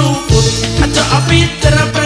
luput atau api terapung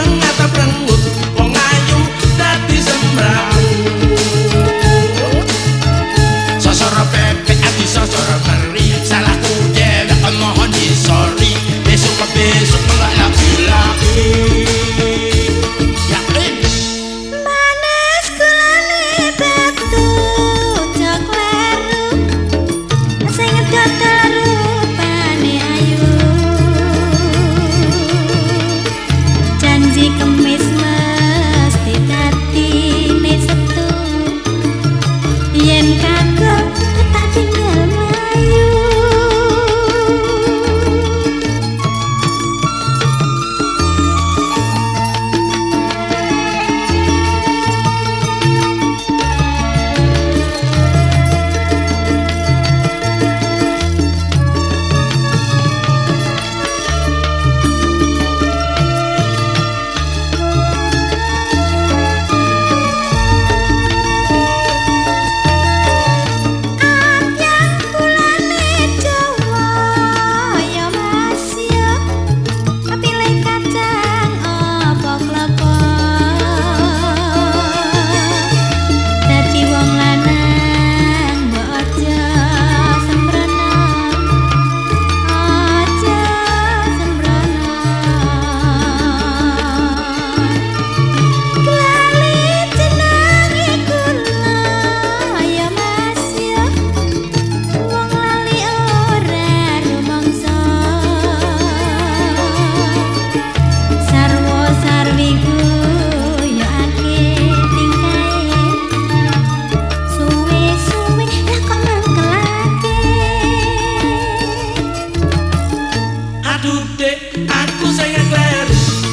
a tus